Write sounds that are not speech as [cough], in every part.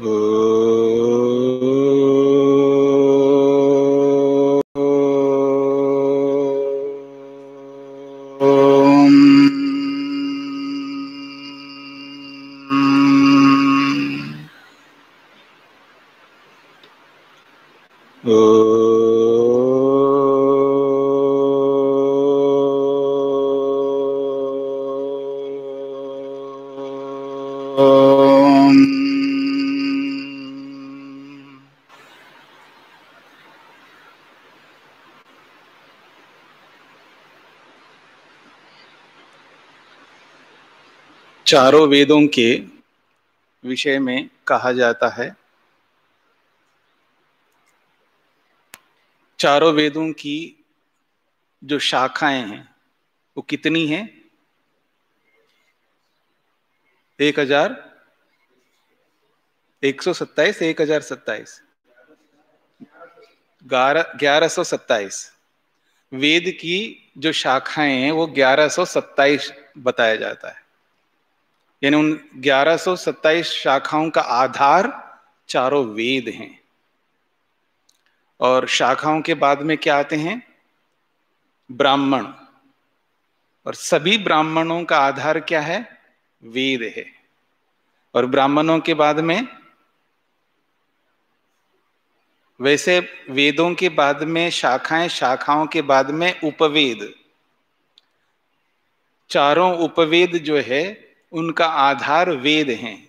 Uh, चारों वेदों के विषय में कहा जाता है। चारों वेदों की जो शाखाएँ हैं, वो कितनी हैं? एक हज़ार, एक सौ सत्ताईस, एक हज़ार सत्ताईस। ग्यारह सौ सत्ताईस। वेद की जो शाखाएँ हैं, वो ग्यारह सौ सत्ताईस बताया जाता है। यानी उन ग्यारह सौ सत्ताईस शाखाओं का आधार चारों वेद हैं। और शाखाओं के बाद में क्या आते हैं? ब्राह्मण। और सभी ब्राह्मणों का आधार क्या है? वेद है। और ब्राह्मणों के बाद में? वैसे वेदों के बाद में शाखाएँ, शाखाओं के बाद में उपवेद। चारों उपवेद जो है उनका आधार वेद हैं।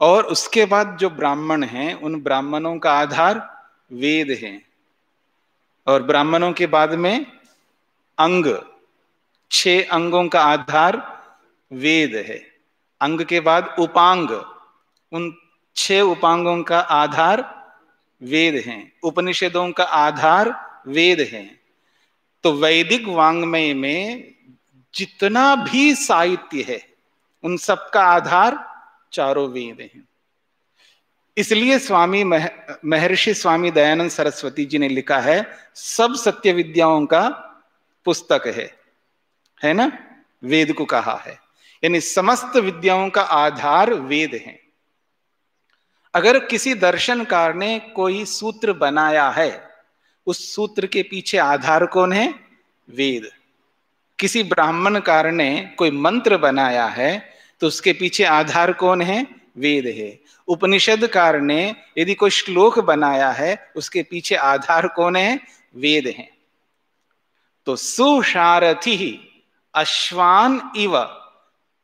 और उसके बाद जो ब्राह्मण हैं, उन ब्राह्मणों का आधार वेद हैं। और ब्राह्मणों के बाद में अंग, छह अंगों का आधार वेद है। अंग के बाद उपांग, उन छह उपांगों का आधार वेद हैं। उपनिषदों का आधार वेद है। तो वैदिक वांग्मय में जितना भी साहित्य है उन सब का आधार चारों वेद हैं। इसलिए स्वामी मह, महर्षि स्वामी दयानंद सरस्वती जी ने लिखा है सब सत्य विद्याओं का पुस्तक है। है ना? वेद को कहा है। यानी समस्त विद्याओं का आधार वेद है। अगर किसी दर्शनकार ने कोई सूत्र बनाया है उस सूत्र के पीछे आधार कौन है? वेद। किसी ब्राह्मण कार ने कोई मंत्र बनाया है तो उसके पीछे आधार कौन है? वेद है। उपनिषद कार ने यदि कोई श्लोक बनाया है, उसके पीछे आधार कौन है? वेद है। तो सुशारथी अश्वान इव,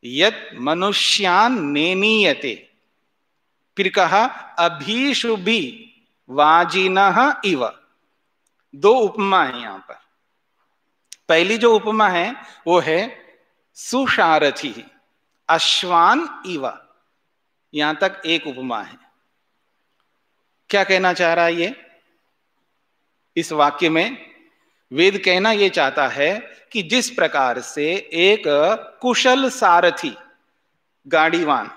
यत मनुष्यान नेनीयते फिर कहा अभीशुभी वाजिन इव। दो उपमा है यहाँ पर। पहली जो उपमा है, वो है, सुशारथी, अश्वान इव। यहाँ तक एक उपमा है। क्या कहना चाह रहा है ये? इस वाक्य में वेद कहना यह चाहता है कि जिस प्रकार से एक कुशल सारथी गाड़ीवान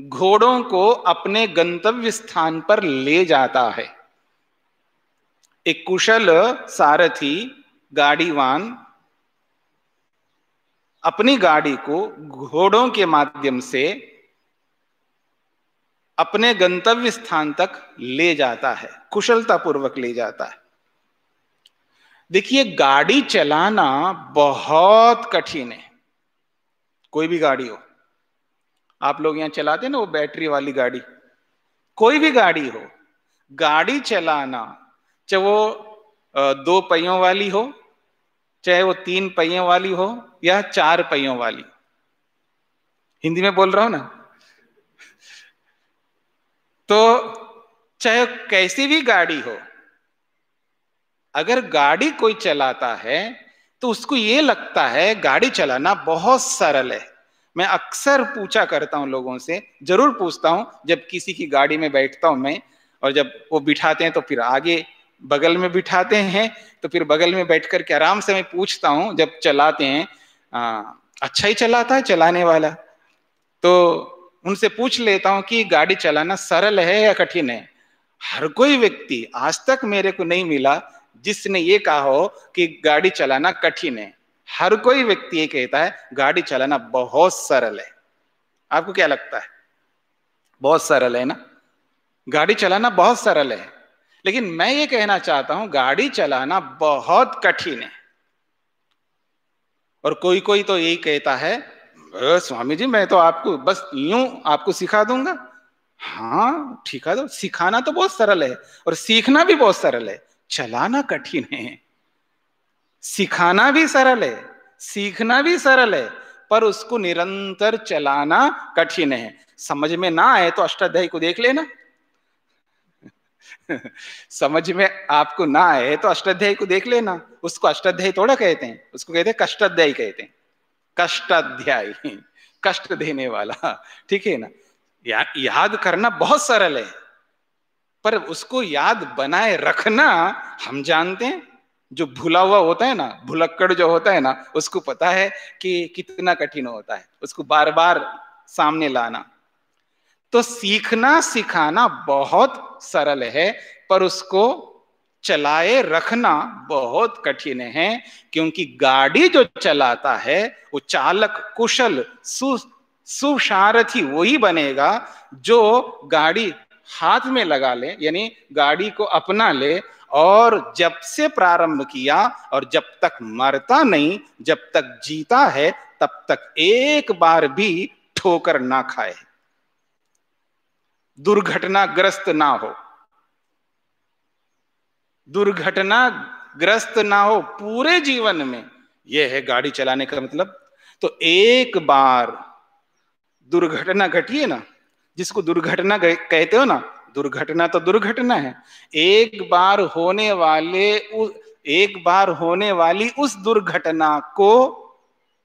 घोड़ों को अपने गंतव्य स्थान पर ले जाता है। एक कुशल सारथी गाड़ीवान अपनी गाड़ी को घोड़ों के माध्यम से अपने गंतव्य स्थान तक ले जाता है कुशलता पूर्वक ले जाता है। देखिए, गाड़ी चलाना बहुत कठिन है, कोई भी गाड़ी हो। आप लोग यहाँ चलाते ना वो बैटरी वाली गाड़ी, कोई भी गाड़ी हो, गाड़ी चलाना, चाहे वो दो पहियों वाली हो चाहे वो तीन पहियों वाली हो या चार पहियों वाली। हिंदी में बोल रहा हूँ ना? तो चाहे कैसी भी गाड़ी हो, अगर गाड़ी कोई चलाता है तो उसको ये लगता है, गाड़ी चलाना बहुत सरल है। मैं अक्सर पूछा करता हूँ लोगों से, ज़रूर पूछता हूँ, जब किसी की गाड़ी में बैठता हूँ मैं, और जब वो बिठाते हैं तो फिर आगे बगल में बिठाते हैं तो फिर बगल में बैठ करके आराम से मैं पूछता हूँ जब चलाते हैं आ, अच्छा ही चलाता है चलाने वाला। तो उनसे पूछ लेता हूँ कि गाड़ी चलाना सरल है या कठिन है? हर कोई व्यक्ति आज तक मेरे को नहीं मिला जिसने ये कहा हो कि गाड़ी चलाना कठिन है। हर कोई व्यक्ति ये कहता है गाड़ी चलाना बहुत सरल है। आपको क्या लगता है? बहुत सरल है ना? गाड़ी चलाना बहुत सरल है। लेकिन मैं ये कहना चाहता हूँ, गाड़ी चलाना बहुत कठिन है। और कोई कोई तो यही कहता है स्वामी जी, मैं तो आपको बस यूँ आपको सिखा दूँगा। हाँ ठीक है तो सिखाना तो बहुत सरल है और सीखना भी बहुत सरल है। चलाना कठिन है। सिखाना भी सरल है, सीखना भी सरल है, पर उसको निरंतर चलाना कठिन है। समझ में ना आए तो अष्टाध्यायी को देख लेना। समझ में आपको ना आए तो अष्टाध्यायी को देख लेना। उसको अष्टाध्यायी थोड़ा कहते हैं। उसको कहते हैं कष्टाध्यायी कहते हैं। कष्टाध्यायी कष्ट देने वाला। ठीक है ना? या, याद करना बहुत सरल है। पर उसको याद बनाए रखना हम जानते हैं। जो भूला हुआ होता है ना भुलक्कड़ जो होता है ना उसको पता है कि कितना कठिन होता है। उसको बार बार सामने लाना। तो सीखना सिखाना बहुत सरल है, पर उसको चलाए रखना बहुत कठिन है, क्योंकि गाड़ी जो चलाता है, वो चालक, कुशल, सु, सुसारथी वही बनेगा जो गाड़ी हाथ में लगा ले, यानी गाड़ी को अपना ले, और जब से प्रारंभ किया और जब तक मरता नहीं, जब तक जीता है, तब तक एक बार भी ठोकर ना खाए। दुर्घटनाग्रस्त ना हो। दुर्घटनाग्रस्त ना हो पूरे जीवन में। यह है गाड़ी चलाने का मतलब। तो एक बार दुर्घटना घटिए ना, जिसको दुर्घटना कहते हो ना, दुर्घटना तो दुर्घटना है। एक बार होने वाले एक बार होने वाली उस दुर्घटना को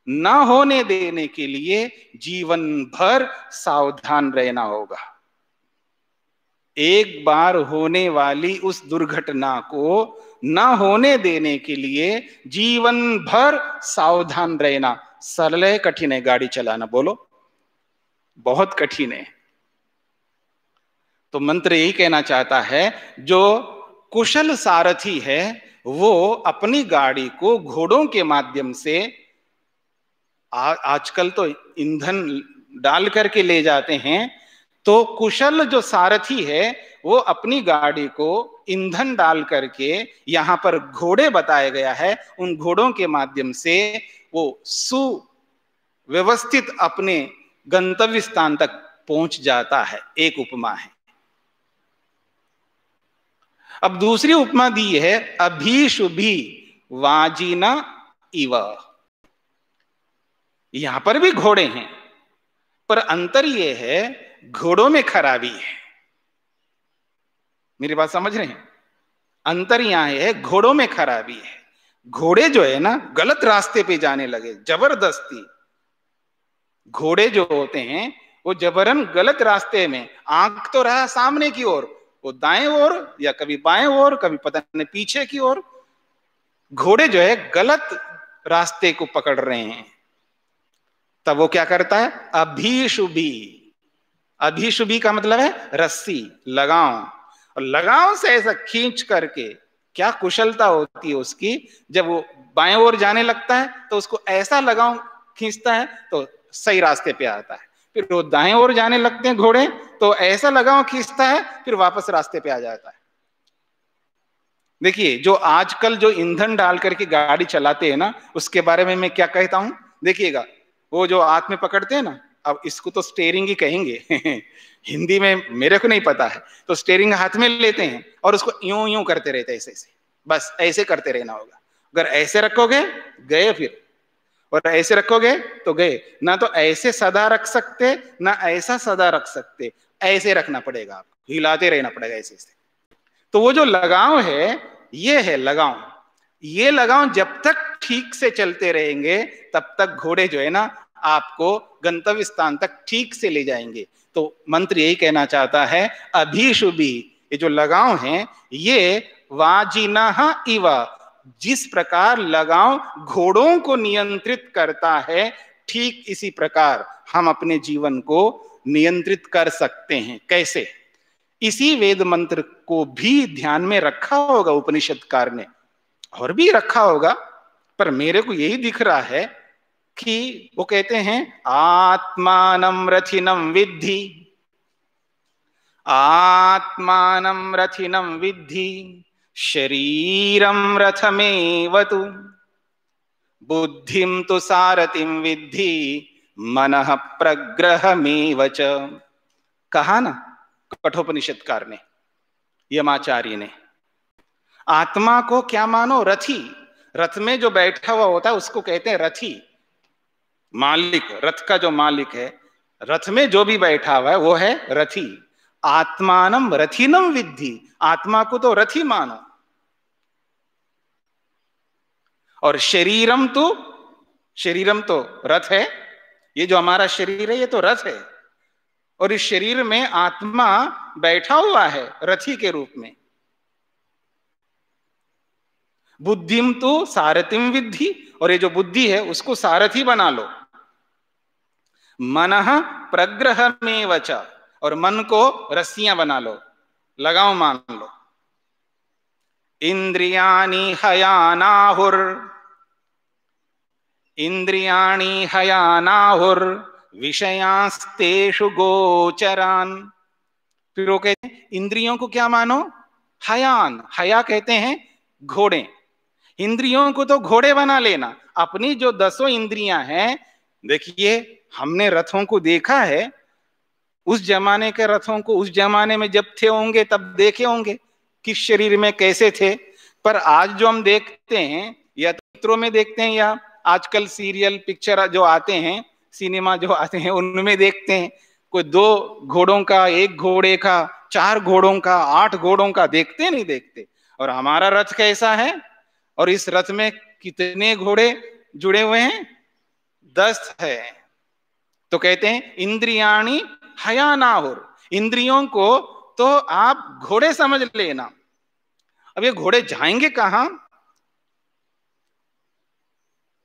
ना होने देने के लिए जीवन भर सावधान रहना होगा। एक बार होने वाली उस दुर्घटना को न होने देने के लिए जीवन भर सावधान रहना। सरल है कठिन है गाड़ी चलाना बोलो। बहुत कठिन है। तो मंत्र यही कहना चाहता है जो कुशल सारथी है वो अपनी गाड़ी को घोड़ों के माध्यम से आ, आजकल तो ईंधन डाल करके ले जाते हैं तो कुशल जो सारथी है, वो अपनी गाड़ी को ईंधन डाल करके यहाँ पर घोड़े बताया गया है। उन घोड़ों के माध्यम से वो सुव्यवस्थित अपने गंतव्य स्थान तक पहुँच जाता है। एक उपमा है। अब दूसरी उपमा दी है, अभीशुभी वाजीना इव। यहाँ पर भी घोड़े हैं, पर अंतर यह है घोड़ों में खराबी है। मेरी बात समझ रहे हैं? अंतर यहाँ है, घोड़ों में खराबी है। घोड़े जो है ना, गलत रास्ते पे जाने लगे, ज़बरदस्ती। घोड़े जो होते हैं, वो जबरन गलत रास्ते में, आँख तो रहा सामने की ओर, वो दाएँ ओर या कभी बाएँ ओर, कभी पता नहीं पीछे की ओर। घोड़े जो है, गलत रास्ते को पकड़ रहे हैं। तब वो क्या करता है? अभीशुभी। अभीशुभी का मतलब है रस्सी लगाओ और लगाओ से ऐसा खींच करके क्या कुशलता होती है उसकी? जब वो बाएँ ओर जाने लगता है तो उसको ऐसा लगाओ खींचता है तो सही रास्ते पे आता है। फिर वो दाएँ ओर जाने लगते हैं घोड़े तो ऐसा लगाओ खींचता है, फिर वापस रास्ते पे आ जाता है। देखिए, जो आजकल जो ईंधन डाल करके गाड़ी चलाते हैं ना, उसके बारे में मैं क्या कहता हूँ? देखिएगा, वो जो हाथ में पकड़ते हैं ना अब इसको तो स्टेयरिंग ही कहेंगे। [laughs] हिंदी में मेरे को नहीं पता है। तो स्टेयरिंग हाथ में लेते हैं और उसको यूँ यूँ करते रहते ऐसे ऐसे। बस ऐसे करते रहना होगा। अगर ऐसे रखोगे, गए फिर। और ऐसे रखोगे तो गए। ना तो ऐसे सदा रख सकते, ना ऐसा सदा रख सकते। ऐसे रखना पड़ेगा आपको। हिलाते रहना पड़ेगा ऐसे ऐसे। तो वो जो लगाव है, ये है लगाव। ये लगाव जब तक ठीक से चलते रहेंगे, तब तक घोड़े जो है ना आपको गंतव्य स्थान तक ठीक से ले जाएँगे। तो मंत्र यही कहना चाहता है अभिशुभी ये जो लगाव है, ये वाजिना इवा, जिस प्रकार लगाव घोड़ों को नियंत्रित करता है, ठीक इसी प्रकार हम अपने जीवन को नियंत्रित कर सकते हैं। कैसे? इसी वेद मंत्र को भी ध्यान में रखा होगा उपनिषदकार ने, और भी रखा होगा, पर मेरे को यही दिख रहा है कि वो कहते हैं, आत्मान रथिनम विद्धि। आत्मानं रथिनं विद्धि, शरीरं रथमेव तु बुद्धिं तु सारथिं विद्धि, मन प्रग्रहमेव च। कहा ना कठोपनिषदकार ने यमाचार्य ने आत्मा को क्या मानो रथी? रथ में जो बैठा हुआ होता है, उसको कहते हैं रथी। मालिक, रथ का जो मालिक है, रथ में जो भी बैठा हुआ है, वो है रथी। आत्मानम रथीनम विद्धि। आत्मा को तो रथी मानो। और शरीरम तो शरीरम तो रथ है। ये जो हमारा शरीर है, ये तो रथ है। और इस शरीर में आत्मा बैठा हुआ है, रथी के रूप में। बुद्धिम तो सारथिम विद्धि। और ये जो बुद्धि है, उसको सारथी बना लो। मन प्रग्रह में वचा और मन को रस्सियाँ बना लो लगाओ मान लो। इंद्रियाणी हयानाहुर। इंद्रियाणी हयानाहुर, विषयांस्तेषु गोचरान। फिर वो कहते इंद्रियों को क्या मानो? हयान। हया कहते हैं, घोड़े। इंद्रियों को तो घोड़े बना लेना। अपनी जो दसों इंद्रियाँ हैं, देखिए हमने रथों को देखा है, उस जमाने के रथों को उस जमाने में जब थे होंगे, तब देखे होंगे किस शरीर में कैसे थे। पर आज जो हम देखते हैं, या चित्रों में देखते हैं, या आजकल सीरियल पिक्चर जो आते हैं, सिनेमा जो आते हैं, उनमें देखते हैं, कोई दो घोड़ों का, एक घोड़े का, चार घोड़ों का, आठ घोड़ों का देखते नहीं देखते। और हमारा रथ कैसा है? और इस रथ में कितने घोड़े जुड़े हुए हैं? दस है। तो कहते हैं, इंद्रियाणी हयानाहुर। इंद्रियों को तो आप घोड़े समझ लेना। अब ये घोड़े जाएँगे कहा?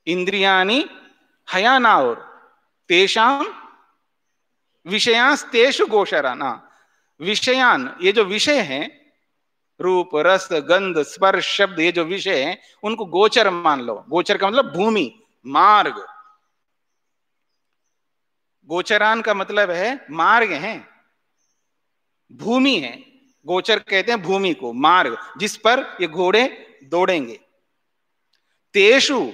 इंद्रियाणी हयानाहुर। तेषाम विषयांस तेषु गोशराना विषयान, ये जो विषय हैं, रूप, रस, गंध, स्पर्श, शब्द, ये जो विषय है, उनको गोचर मान लो। गोचर का मतलब भूमि, मार्ग। गोचरान का मतलब है मार्ग है। भूमि है। गोचर कहते हैं भूमि को, मार्ग, जिस पर ये घोड़े दौड़ेंगे। तेषु,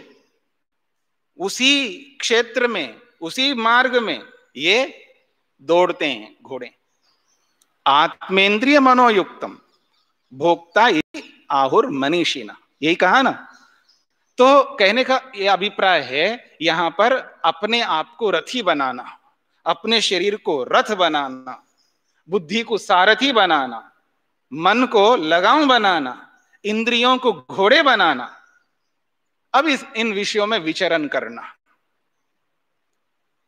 उसी क्षेत्र में, उसी मार्ग में ये दौड़ते हैं घोड़े। आत्मेंद्रिय मनोयुक्तम, भोक्ता ये आहुर मनीषिना। यही कहा ना? तो कहने का ये अभिप्राय है, यहाँ पर अपने आप को रथी बनाना। अपने शरीर को रथ बनाना, बुद्धि को सारथी बनाना, मन को लगाव बनाना, इंद्रियों को घोड़े बनाना, अब इस, इन विषयों में विचरण करना।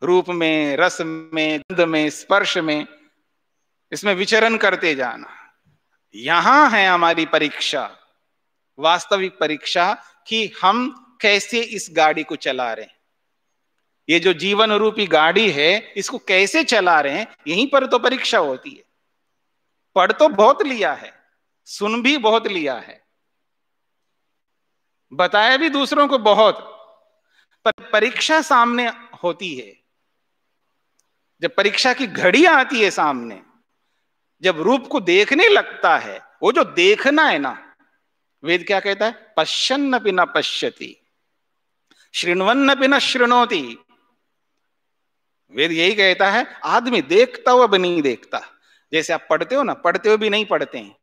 रूप में, रस में, गंध में, स्पर्श में, इसमें विचरण करते जाना। यहाँ है हमारी परीक्षा, वास्तविक परीक्षा कि हम कैसे इस गाड़ी को चला रहे हैं। ये जो जीवन रूपी गाड़ी है, इसको कैसे चला रहे हैं, यहीं पर तो परीक्षा होती है। पढ़ तो बहुत लिया है, सुन भी बहुत लिया है। बताया भी दूसरों को बहुत, पर परीक्षा सामने होती है। जब परीक्षा की घड़ी आती है सामने, जब रूप को देखने लगता है, वो जो देखना है ना, वेद क्या कहता है? पश्चन्न भी न पश्यति श्रृणवन्न भी न श्रृणोती वेद यही कहता है, आदमी देखता हुआ नहीं देखता। जैसे आप पढ़ते हो ना, पढ़ते हुए भी नहीं पढ़ते हैं।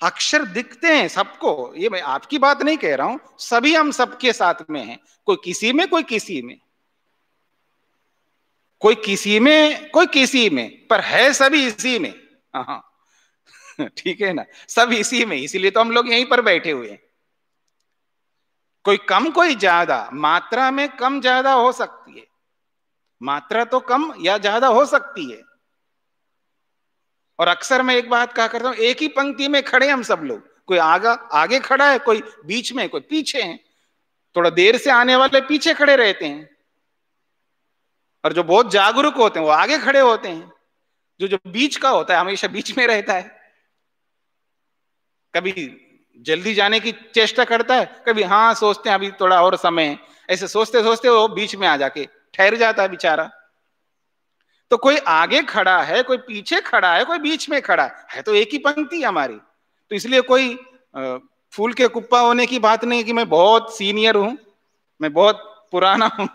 अक्षर दिखते हैं सबको, ये मैं आपकी बात नहीं कह रहा हूँ, सभी हम सबके साथ में हैं। कोई किसी में, कोई किसी में। कोई किसी में, कोई किसी में, पर है सभी इसी में। हाँ। [laughs] ठीक है ना? सब इसी में, इसीलिए तो हम लोग यहीं पर बैठे हुए हैं। कोई कम, कोई ज़्यादा, मात्रा में कम, ज़्यादा हो सकती है। मात्रा तो कम या ज़्यादा हो सकती है। और अक्सर मैं एक बात कहा करता हूँ, एक ही पंक्ति में खड़े हम सब लोग। कोई आगा, आगे खड़ा है, कोई बीच में, कोई पीछे है। थोड़ा देर से आने वाले पीछे खड़े रहते हैं। और जो बहुत जागरूक होते हैं, वो आगे खड़े होते हैं। जो जो बीच का होता है, हमेशा बीच में रहता है। कभी जल्दी जाने की चेष्टा करता है, कभी हाँ सोचते हैं, अभी थोड़ा और समय ऐसे सोचते सोचते वो बीच में आ जाके ठहर जाता है बेचारा। तो कोई आगे खड़ा है कोई पीछे खड़ा है कोई बीच में खड़ा है, है तो एक ही पंक्ति हमारी। तो इसलिए कोई फूल के कुप्पा होने की बात नहीं कि मैं बहुत सीनियर हूँ मैं बहुत पुराना हूँ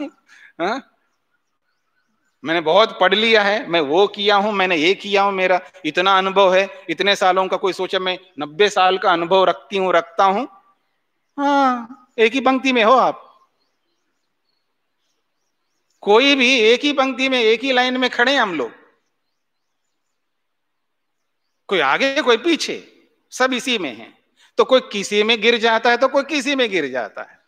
हाँ? मैंने बहुत पढ़ लिया है मैं वो किया हूँ मैंने ये किया हूँ मेरा इतना अनुभव है इतने सालों का कोई सोचा मैं नब्बे साल का अनुभव रखती हूँ रखता हूँ। हाँ एक ही पंक्ति में हो आप। कोई भी एक ही पंक्ति में, एक ही लाइन में खड़े हम लोग। कोई आगे, कोई पीछे, सब इसी में है। तो कोई किसी में गिर जाता है तो कोई किसी में गिर जाता है।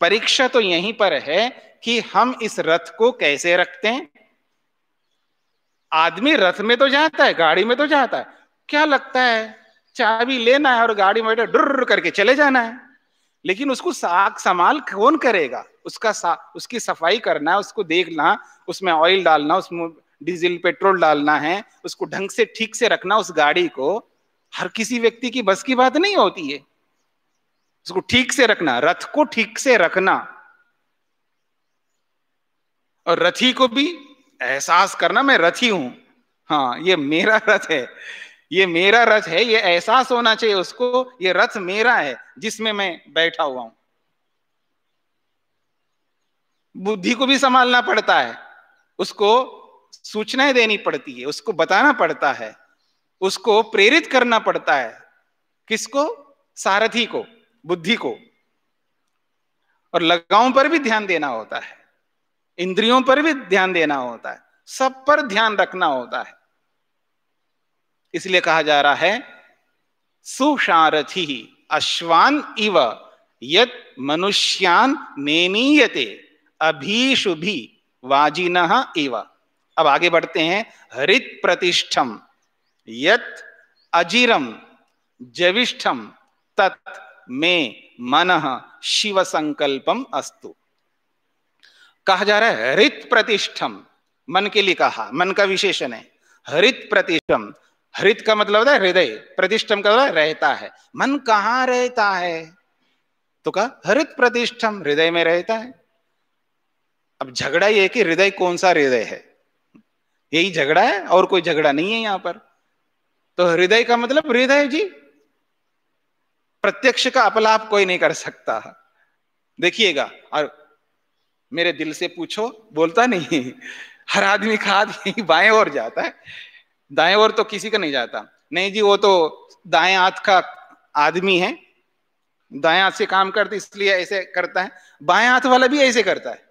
परीक्षा तो यहीं पर है कि हम इस रथ को कैसे रखते हैं। आदमी रथ में तो जाता है, गाड़ी में तो जाता है। क्या लगता है? चाबी लेना है और गाड़ी में बैठे डुर करके चले जाना है। लेकिन उसको साग संभाल कौन करेगा? उसका उसकी सफ़ाई करना है उसको देखना, उसमें ऑयल डालना उसमें डीजल पेट्रोल डालना है, उसको ढंग से ठीक से रखना उस गाड़ी को, हर किसी व्यक्ति की बस की बात नहीं होती है। उसको ठीक से रखना, रथ को ठीक से रखना। और रथी को भी एहसास करना, मैं रथी हूँ। हाँ ये मेरा रथ है। ये मेरा रथ है, ये एहसास होना चाहिए उसको, ये रथ मेरा है, जिसमें मैं बैठा हुआ हूँ। बुद्धि को भी संभालना पड़ता है। उसको सूचनाएँ देनी पड़ती है, उसको बताना पड़ता है, उसको प्रेरित करना पड़ता है। किसको? सारथी को, बुद्धि को। और लगाओं पर भी ध्यान देना होता है, इंद्रियों पर भी ध्यान देना होता है, सब पर ध्यान रखना होता है। इसलिए कहा जा रहा है सुशारथी अश्वान इव, यत मनुष्यान नेनीयते अभीशुभि वाजिन इव। अब आगे बढ़ते हैं। हरित प्रतिष्ठम यत अजीरम जविष्ठम तत् में मन शिव संकल्पम अस्तु। कहा जा रहा है हरित प्रतिष्ठम मन के लिए कहा, मन का विशेषण है। हरित प्रतिष्ठम हरित का मतलब होता है हृदय, प्रतिष्ठम का मतलब रहता है। मन कहाँ रहता है? तो कहा हरित प्रतिष्ठम हृदय में रहता है। अब झगड़ा ये कि हृदय कौन सा हृदय है? यही झगड़ा है और कोई झगड़ा नहीं है यहाँ पर। तो हृदय का मतलब हृदय जी, प्रत्यक्ष का अपलाप कोई नहीं कर सकता। देखिएगा, और मेरे दिल से पूछो, बोलता नहीं। हर आदमी का आदमी बाएँ ओर जाता है। दाएँ ओर तो किसी का नहीं जाता। नहीं जी, वो तो दाएँ हाथ का आदमी है। दाएँ हाथ से काम करते, इसलिए ऐसे करता है। बाएँ हाथ वाला भी ऐसे करता है।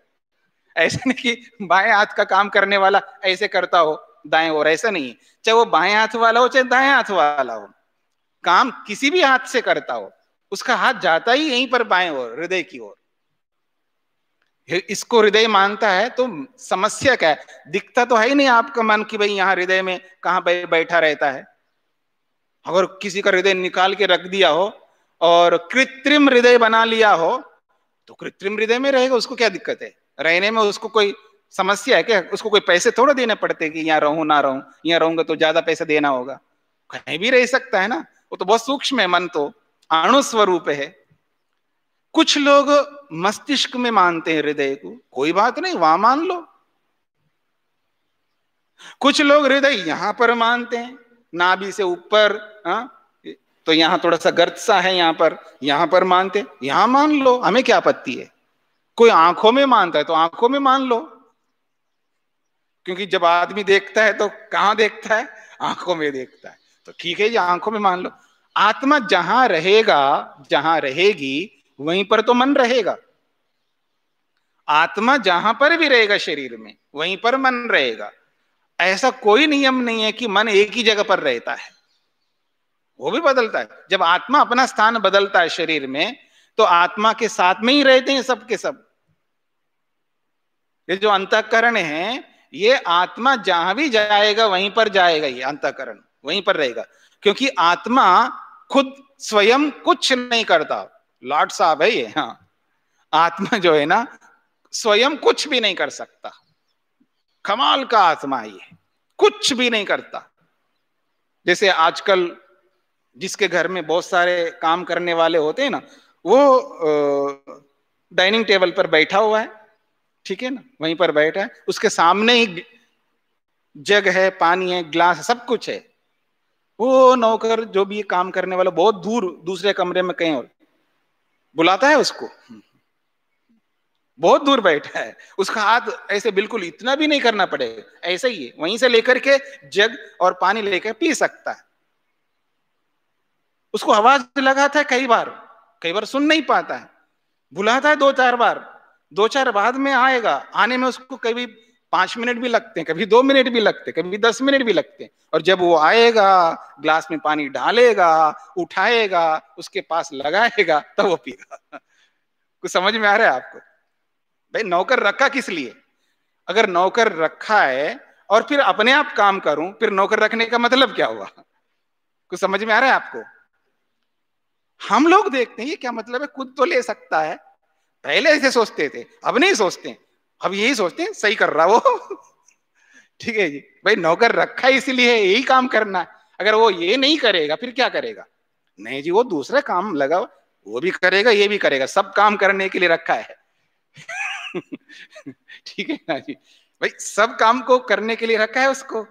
ऐसा नहीं कि बाएँ हाथ का काम करने वाला ऐसे करता हो, दाएँ ओर, ऐसा नहीं चाहे वो बाएँ हाथ वाला हो, चाहे दाएँ हाथ वाला हो, काम किसी भी हाथ से करता हो, उसका हाथ जाता ही यहीं पर बाएँ ओर, हृदय की ओर। इसको हृदय मानता है तो समस्या क्या है? दिखता तो है ही नहीं आपका मन कि भाई यहाँ हृदय में कहा बैठा रहता है। अगर किसी का हृदय निकाल के रख दिया हो और कृत्रिम हृदय बना लिया हो तो कृत्रिम हृदय में रहेगा, उसको क्या दिक्कत है? रहने में उसको कोई समस्या है क्या? उसको कोई पैसे थोड़ा देने पड़ते कि यहाँ रहूँ, ना रहूँ, यहाँ रहूँगा तो ज़्यादा पैसा देना होगा। कहीं भी रह सकता है ना? वो तो बहुत सूक्ष्म है मन तो अणु स्वरूप है। कुछ लोग मस्तिष्क में मानते हैं हृदय को, कोई बात नहीं, वहाँ मान लो। कुछ लोग हृदय यहाँ पर मानते हैं, नाभि से ऊपर हाँ तो यहाँ थोड़ा सा गर्त सा है यहाँ पर यहाँ पर मानते यहाँ मान लो, हमें क्या आपत्ति है? कोई आँखों में मानता है तो आँखों में मान लो। क्योंकि जब आदमी देखता है तो कहाँ देखता है? आँखों में देखता है। तो ठीक है जी, आँखों में मान लो। आत्मा जहाँ रहेगा, जहाँ रहेगी, वहीं पर तो मन रहेगा। आत्मा जहाँ पर भी रहेगा शरीर में, वहीं पर मन रहेगा। ऐसा कोई नियम नहीं है कि मन एक ही जगह पर रहता है। वो भी बदलता है। जब आत्मा अपना स्थान बदलता है शरीर में तो आत्मा के साथ में ही रहते हैं सब के सब। ये जो अंतकरण है, ये आत्मा जहाँ भी जाएगा, वहीं पर जाएगा ये अंतकरण, वहीं पर रहेगा। क्योंकि आत्मा खुद स्वयं कुछ नहीं करता। लॉर्ड साहब है ये हाँ। आत्मा जो है ना, स्वयं कुछ भी नहीं कर सकता। कमाल का आत्मा ये, कुछ भी नहीं करता। जैसे आजकल जिसके घर में बहुत सारे काम करने वाले होते हैं ना वो डाइनिंग टेबल पर बैठा हुआ है, ठीक है ना? वहीं पर बैठा है। उसके सामने ही जग है, पानी है ग्लास है, सब कुछ है। वो नौकर, जो भी काम करने वाला, बहुत दूर, दूसरे कमरे में कहीं और। बुलाता है उसको। बहुत दूर बैठा है। उसका हाथ ऐसे बिल्कुल इतना भी नहीं करना पड़ेगा। ऐसे ही है। वहीं से लेकर के जग और पानी लेकर पी सकता है। उसको आवाज़ लगाता है कई बार। कई बार सुन नहीं पाता है। बुलाता है दो चार बार। दो चार बाद में आएगा, आने में उसको कभी पाँच मिनट भी लगते हैं, कभी दो मिनट भी लगते हैं, कभी दस मिनट भी लगते हैं। और जब वो आएगा, ग्लास में पानी डालेगा, उठाएगा, उसके पास लगाएगा, तब वो पिएगा। [laughs] कुछ समझ में आ रहा है आपको? भाई नौकर रखा किस लिए? अगर नौकर रखा है और फिर अपने आप काम करूँ, फिर नौकर रखने का मतलब क्या हुआ? कुछ समझ में आ रहा है आपको? हम लोग देखते हैं, ये क्या मतलब है? खुद तो ले सकता है। पहले ऐसे सोचते थे, अब नहीं सोचते अब यही सोचते हैं, सही कर रहा वो। [laughs] ठीक है जी। भाई, नौकर रखा है इसलिए यही काम करना है। अगर वो ये नहीं करेगा, फिर क्या करेगा? नहीं जी, वो दूसरा काम लगा, वो भी करेगा, ये भी करेगा। सब काम करने के लिए रखा है। [laughs] ठीक है ना जी? भाई, सब काम को करने के लिए रखा है उसको।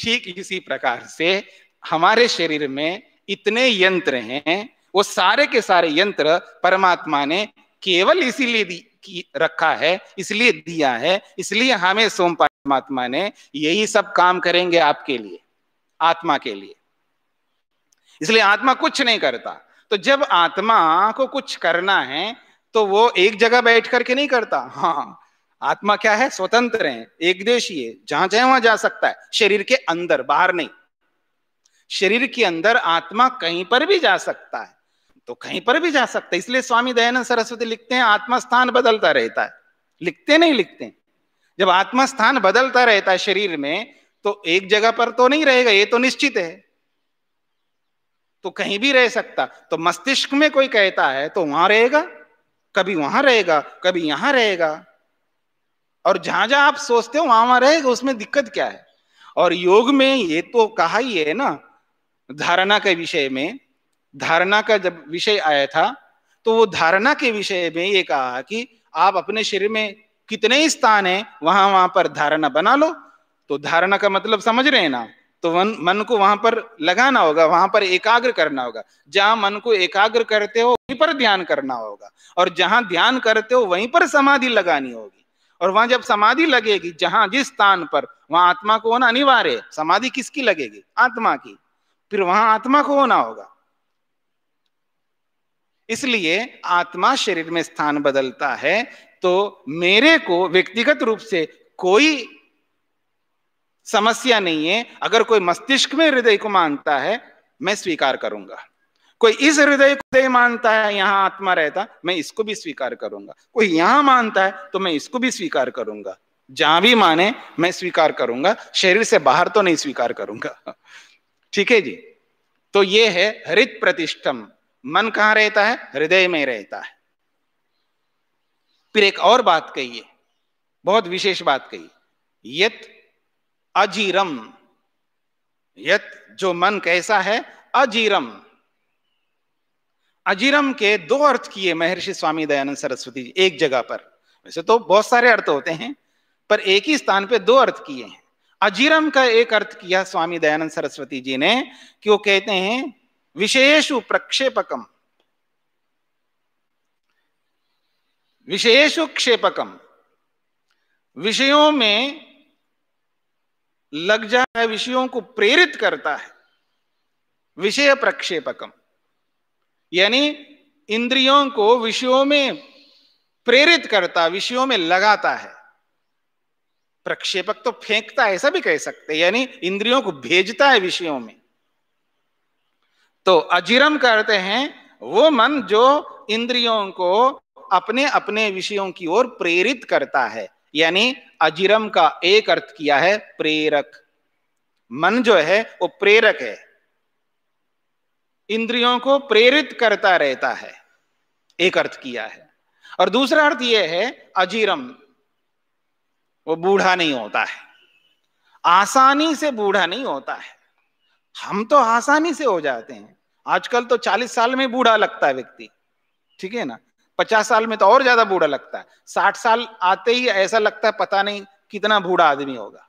ठीक इसी प्रकार से हमारे शरीर में इतने यंत्र हैं वो सारे के सारे यंत्र परमात्मा ने केवल इसीलिए रखा है, इसलिए दिया है, इसलिए हमें सोम परमात्मा ने यही सब काम करेंगे आपके लिए, आत्मा के लिए। इसलिए आत्मा कुछ नहीं करता। तो जब आत्मा को कुछ करना है तो वो एक जगह बैठ करके नहीं करता। हाँ आत्मा क्या है? स्वतंत्र है एक देशी है जहाँ चाहे वहाँ जा सकता है। शरीर के अंदर, बाहर नहीं। शरीर के अंदर आत्मा कहीं पर भी जा सकता है। तो कहीं पर भी जा सकता है। इसलिए स्वामी दयानंद सरस्वती लिखते हैं आत्मा स्थान बदलता रहता है। लिखते नहीं लिखते। जब आत्मा स्थान बदलता रहता है शरीर में तो एक जगह पर तो नहीं रहेगा, ये तो निश्चित है। तो कहीं भी रह सकता। तो मस्तिष्क में कोई कहता है तो वहाँ रहेगा, कभी वहाँ रहेगा, कभी यहाँ रहेगा। और जहाँ जहाँ आप सोचते हो, वहाँ वहाँ रहेगा, उसमें दिक्कत क्या है? और योग में ये तो कहा ही है ना, धारणा के विषय में धारणा का जब विषय आया था तो वो धारणा के विषय में ये कहा कि आप अपने शरीर में कितने स्थान है, वहाँ वहाँ पर धारणा बना लो। तो धारणा का मतलब समझ रहे हैं ना? तो मन मन को वहाँ पर लगाना होगा, वहाँ पर एकाग्र करना होगा। जहाँ मन को एकाग्र करते हो, वहीं पर ध्यान करना होगा। और जहाँ ध्यान करते हो, वहीं पर समाधि लगानी होगी। और वहाँ जब समाधि लगेगी, जहाँ जिस स्थान पर, वहाँ आत्मा को होना अनिवार्य है। समाधि किसकी लगेगी? आत्मा की। फिर वहाँ आत्मा को होना होगा। इसलिए आत्मा शरीर में स्थान बदलता है तो मेरे को व्यक्तिगत रूप से कोई समस्या नहीं है। अगर कोई मस्तिष्क में हृदय को मानता है, मैं स्वीकार करूँगा। कोई इस हृदय को मानता है, यहाँ आत्मा रहता, मैं इसको भी स्वीकार करूँगा। कोई यहाँ मानता है तो मैं इसको भी स्वीकार करूँगा। जहाँ भी माने, मैं स्वीकार करूँगा। शरीर से बाहर तो नहीं स्वीकार करूँगा। [laughs] ठीक है जी? तो ये है हरित प्रतिष्ठम। मन कहाँ रहता है? हृदय में रहता है। फिर एक और बात कही बहुत विशेष बात कही यत अजीरम, यत जो मन कैसा है, अजीरम। अजीरम के दो अर्थ किए महर्षि स्वामी दयानंद सरस्वती जी एक जगह पर। वैसे तो बहुत सारे अर्थ होते हैं, पर एक ही स्थान पे दो अर्थ किए हैं। अजीरम का एक अर्थ किया स्वामी दयानंद सरस्वती जी ने, कि वो कहते हैं विशेषु प्रक्षेपकम। विशेषु क्षेपकम। विषयों में लग जाए, विषयों को प्रेरित करता है। विषय प्रक्षेपकम। यानी इंद्रियों को विषयों में प्रेरित करता, विषयों में लगाता है। प्रक्षेपक तो फेंकता है, ऐसा भी कह सकते यानी इंद्रियों को भेजता है विषयों में। तो अजीरम करते हैं, वो मन जो इंद्रियों को अपने अपने विषयों की ओर प्रेरित करता है, यानी अजीरम का एक अर्थ किया है प्रेरक। मन जो है, वो प्रेरक है। इंद्रियों को प्रेरित करता रहता है, एक अर्थ किया है। और दूसरा अर्थ यह है, अजीरम, वो बूढ़ा नहीं होता है। आसानी से बूढ़ा नहीं होता है। हम तो आसानी से हो जाते हैं। आजकल तो चालीस साल में बूढ़ा लगता है व्यक्ति, ठीक है ना? पचास साल में तो और ज़्यादा बूढ़ा लगता है। साठ साल आते ही ऐसा लगता है पता नहीं कितना बूढ़ा आदमी होगा।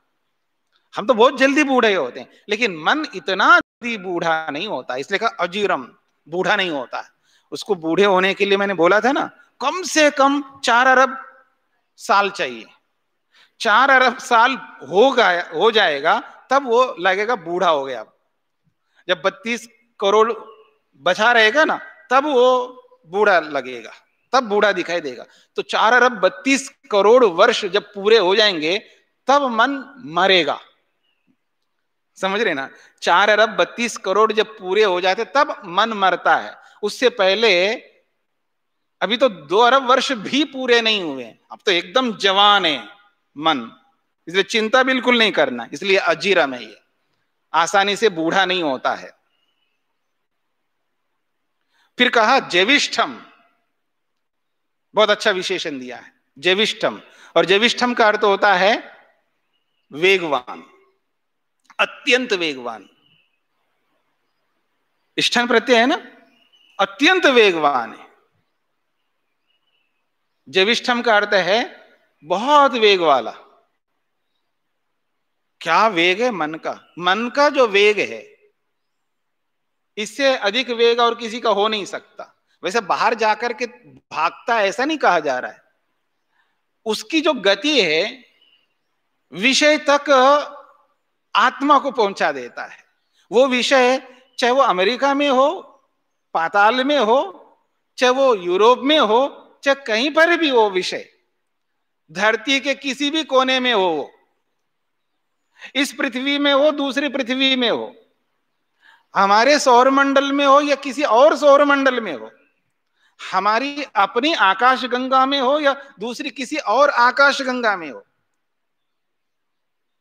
हम तो बहुत जल्दी बूढ़े होते हैं, लेकिन मन इतना जल्दी बूढ़ा नहीं होता। इसलिए कहा अजीरम, बूढ़ा नहीं होता। उसको बूढ़े होने के लिए मैंने बोला था ना, कम से कम चार अरब साल चाहिए। चार अरब साल हो गया, हो जाएगा, तब वो लगेगा बूढ़ा हो गया। जब बत्तीस करोड़ बचा रहेगा ना, तब वो बूढ़ा लगेगा, तब बूढ़ा दिखाई देगा। तो चार अरब बत्तीस करोड़ वर्ष जब पूरे हो जाएँगे, तब मन मरेगा। समझ रहे ना? चार अरब बत्तीस करोड़ जब पूरे हो जाते, तब मन मरता है। उससे पहले अभी तो दो अरब वर्ष भी पूरे नहीं हुए अब तो एकदम जवान है मन। इसलिए चिंता बिल्कुल नहीं करना, इसलिए अजीरम है ये। आसानी से बूढ़ा नहीं होता है। फिर कहा, जैविष्ठम। बहुत अच्छा विशेषण दिया है, जैविष्ठम। और जैविष्ठम का अर्थ होता है, वेगवान, अत्यंत वेगवान। इष्ठन प्रत्यय है ना? अत्यंत वेगवान है। जविष्ठम का अर्थ है, बहुत वेग वाला। क्या वेग है मन का? मन का जो वेग है, इससे अधिक वेग और किसी का हो नहीं सकता। वैसे बाहर जाकर के भागता ऐसा नहीं कहा जा रहा है। उसकी जो गति है, विषय तक आत्मा को पहुँचा देता है। वो विषय चाहे वो अमेरिका में हो, पाताल में हो, चाहे वो यूरोप में हो, चाहे कहीं पर भी वो विषय, धरती के किसी भी कोने में हो वो इस पृथ्वी में हो, दूसरी पृथ्वी में हो। हमारे सौर मंडल में हो या किसी और सौर मंडल में हो। हमारी अपनी आकाश गंगा में हो या दूसरी किसी और आकाश गंगा में हो।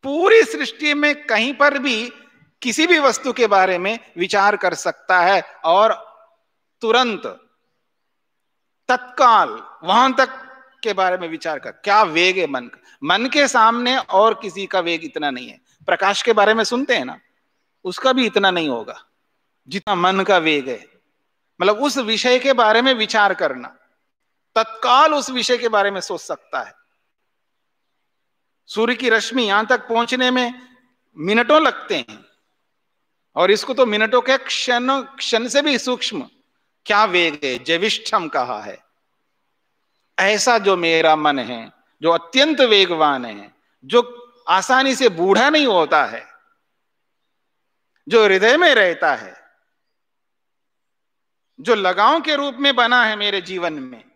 पूरी सृष्टि में कहीं पर भी किसी भी वस्तु के बारे में विचार कर सकता है और तुरंत, तत्काल, वहाँ तक के बारे में विचार कर, क्या वेग है मन का? मन के सामने और किसी का वेग इतना नहीं है। प्रकाश के बारे में सुनते हैं ना, उसका भी इतना नहीं होगा, जितना मन का वेग है। मतलब उस विषय के बारे में विचार करना, तत्काल उस विषय के बारे में सोच सकता है। सूर्य की रश्मि यहाँ तक पहुँचने में मिनटों लगते हैं, और इसको तो मिनटों के क्षण क्षण से भी सूक्ष्म, क्या वेग है जविष्ठम कहा है? ऐसा जो मेरा मन है, जो अत्यंत वेगवान है, जो आसानी से बूढ़ा नहीं होता है, जो हृदय में रहता है, जो लगाव के रूप में बना है मेरे जीवन में,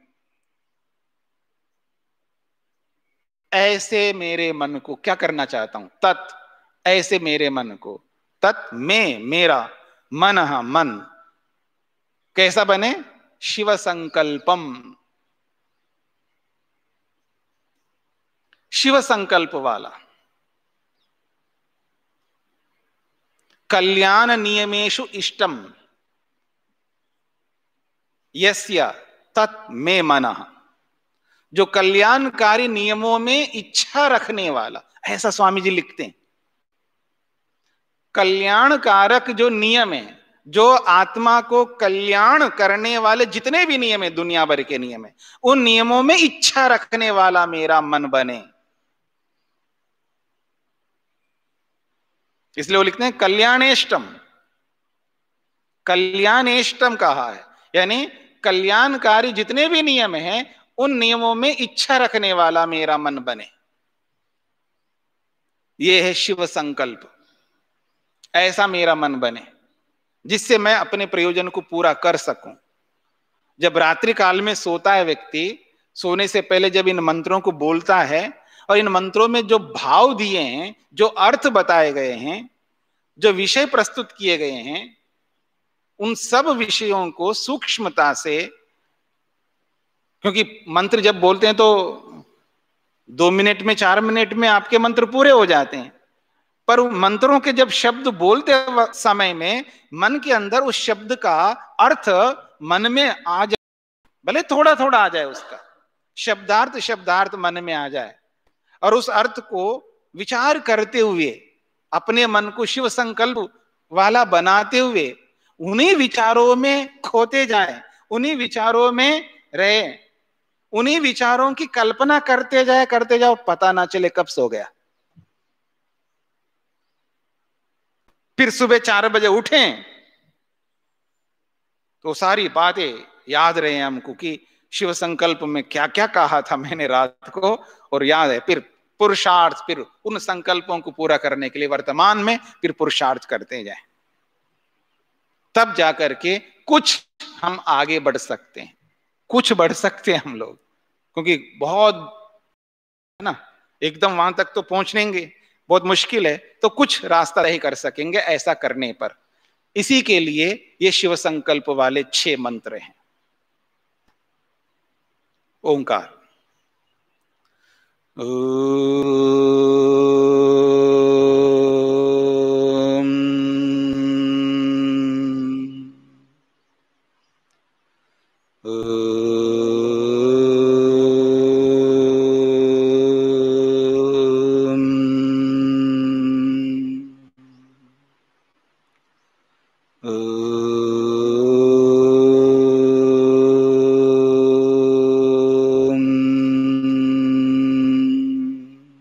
ऐसे मेरे मन को क्या करना चाहता हूँ? तत्, ऐसे मेरे मन को। तत् में, मेरा, मन मन। कैसा बने? शिव संकल्पम शिव संकल्प वाला कल्याण नियमेशु इष्टम यस्य तत् में मन। जो कल्याणकारी नियमों में इच्छा रखने वाला, ऐसा स्वामी जी लिखते हैं। कल्याणकारक जो नियम है, जो आत्मा को कल्याण करने वाले जितने भी नियम है, दुनिया भर के नियम है, उन नियमों में इच्छा रखने वाला मेरा मन बने। इसलिए वो लिखते हैं, कल्याणेष्टम। कल्याणेष्टम कहा है। यानी कल्याणकारी जितने भी नियम हैं, उन नियमों में इच्छा रखने वाला मेरा मन बने। ये है शिव संकल्प। ऐसा मेरा मन बने, जिससे मैं अपने प्रयोजन को पूरा कर सकूँ। जब रात्रि काल में सोता है व्यक्ति, सोने से पहले जब इन मंत्रों को बोलता है और इन मंत्रों में जो भाव दिए हैं, जो अर्थ बताए गए हैं, जो विषय प्रस्तुत किए गए हैं, उन सब विषयों को सूक्ष्मता से, क्योंकि मंत्र जब बोलते हैं तो दो मिनट में, चार मिनट में आपके मंत्र पूरे हो जाते हैं। पर मंत्रों के जब शब्द बोलते समय में, मन के अंदर उस शब्द का अर्थ मन में आ जाए, भले थोड़ा थोड़ा आ जाए उसका शब्दार्थ शब्दार्थ मन में आ जाए। और उस अर्थ को विचार करते हुए, अपने मन को शिव संकल्प वाला बनाते हुए, उन्हीं विचारों में खोते जाए, उन्हीं विचारों में रहे, उन्हीं विचारों की कल्पना करते जाए, करते जाओ, पता ना चले कब सो गया। फिर सुबह चार बजे उठें तो सारी बातें याद रहे हमको कि शिव संकल्प में क्या क्या कहा था मैंने रात को, और याद है, फिर पुरुषार्थ, फिर उन संकल्पों को पूरा करने के लिए वर्तमान में फिर पुरुषार्थ करते जाए। तब जाकर के कुछ हम आगे बढ़ सकते हैं। कुछ बढ़ सकते हैं हम लोग, क्योंकि बहुत, है ना, एकदम वहाँ तक तो पहुँचेंगे बहुत मुश्किल है तो कुछ रास्ता नहीं कर सकेंगे ऐसा करने पर। इसी के लिए ये शिव संकल्प वाले छह मंत्र हैं। ओंकार। Ooh.